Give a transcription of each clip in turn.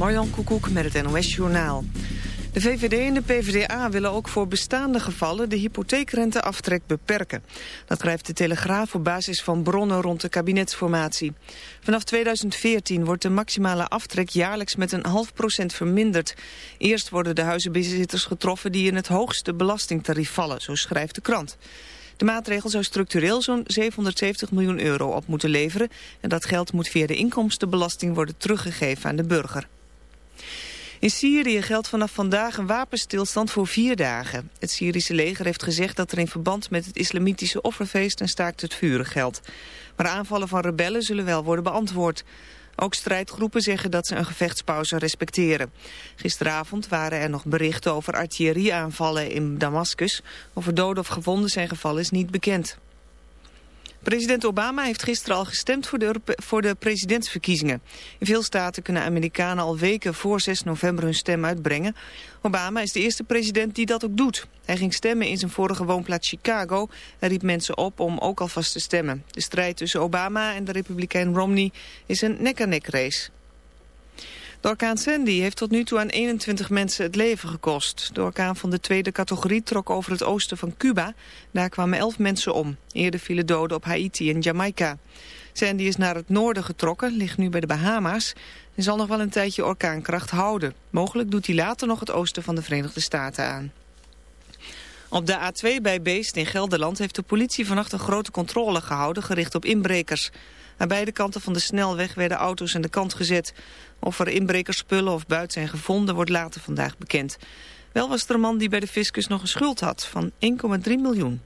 Marjan Koekoek met het NOS Journaal. De VVD en de PvdA willen ook voor bestaande gevallen de hypotheekrenteaftrek beperken. Dat schrijft de Telegraaf op basis van bronnen rond de kabinetsformatie. Vanaf 2014 wordt de maximale aftrek jaarlijks met een half procent verminderd. Eerst worden de huizenbezitters getroffen die in het hoogste belastingtarief vallen, zo schrijft de krant. De maatregel zou structureel zo'n 770 miljoen euro op moeten leveren... en dat geld moet via de inkomstenbelasting worden teruggegeven aan de burger. In Syrië geldt vanaf vandaag een wapenstilstand voor vier dagen. Het Syrische leger heeft gezegd dat er in verband met het islamitische offerfeest een staakt het vuren geldt. Maar aanvallen van rebellen zullen wel worden beantwoord. Ook strijdgroepen zeggen dat ze een gevechtspauze respecteren. Gisteravond waren er nog berichten over artillerieaanvallen in Damascus. Of er doden of gewonden zijn gevallen is niet bekend. President Obama heeft gisteren al gestemd voor de, voor de presidentsverkiezingen. In veel staten kunnen Amerikanen al weken voor 6 november hun stem uitbrengen. Obama is de eerste president die dat ook doet. Hij ging stemmen in zijn vorige woonplaats Chicago en riep mensen op om ook alvast te stemmen. De strijd tussen Obama en de republikein Romney is een nek-aan-nek race. De orkaan Sandy heeft tot nu toe aan 21 mensen het leven gekost. De orkaan van de tweede categorie trok over het oosten van Cuba. Daar kwamen 11 mensen om. Eerder vielen doden op Haiti en Jamaica. Sandy is naar het noorden getrokken, ligt nu bij de Bahama's... en zal nog wel een tijdje orkaankracht houden. Mogelijk doet hij later nog het oosten van de Verenigde Staten aan. Op de A2 bij Beest in Gelderland heeft de politie vannacht een grote controle gehouden gericht op inbrekers. Aan beide kanten van de snelweg werden auto's aan de kant gezet. Of er inbrekerspullen of buit zijn gevonden wordt later vandaag bekend. Wel was er een man die bij de fiscus nog een schuld had van 1,3 miljoen.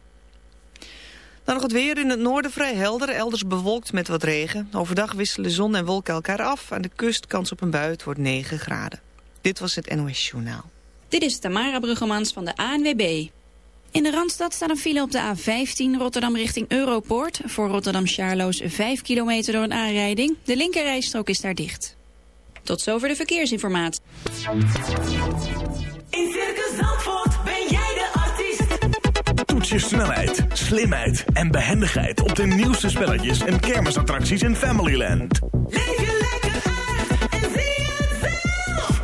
Dan nog het weer in het noorden vrij helder, elders bewolkt met wat regen. Overdag wisselen zon en wolken elkaar af. Aan de kust kans op een bui, wordt 9 graden. Dit was het NOS Journaal. Dit is Tamara Bruggemans van de ANWB. In de Randstad staat een file op de A15 Rotterdam richting Europoort. Voor Rotterdam Charloes 5 kilometer door een aanrijding. De linkerrijstrook is daar dicht. Tot zover de verkeersinformatie. In Circus Zandvoort ben jij de artiest. Toets je snelheid, slimheid en behendigheid op de nieuwste spelletjes en kermisattracties in Familyland. Leef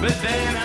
but then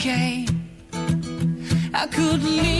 okay. I could leave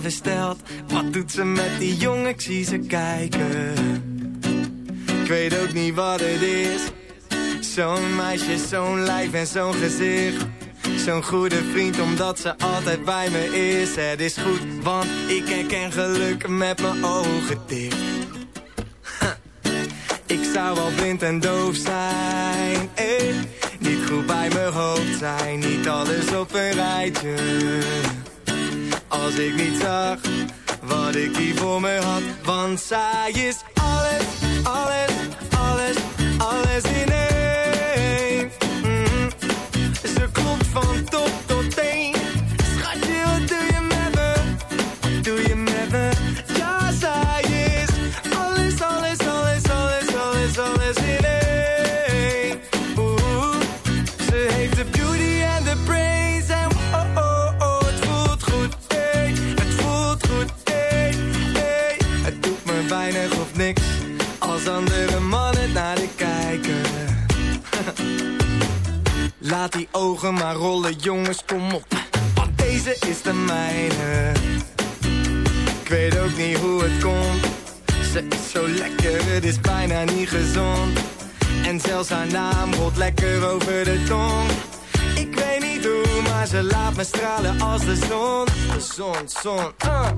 versteld. Wat doet ze met die jongen? Ik zie ze kijken. Ik weet ook niet wat het is. Zo'n meisje, zo'n lijf en zo'n gezicht. Zo'n goede vriend, omdat ze altijd bij me is. Het is goed, want ik herken geluk met mijn ogen dicht. Ik zou al blind en doof zijn. Eh. Niet goed bij mijn hoofd zijn, niet alles op een rijtje als ik niet zag wat ik hier voor me had. Want zij is alles, alles, alles, alles in één. soon, soon. Uh.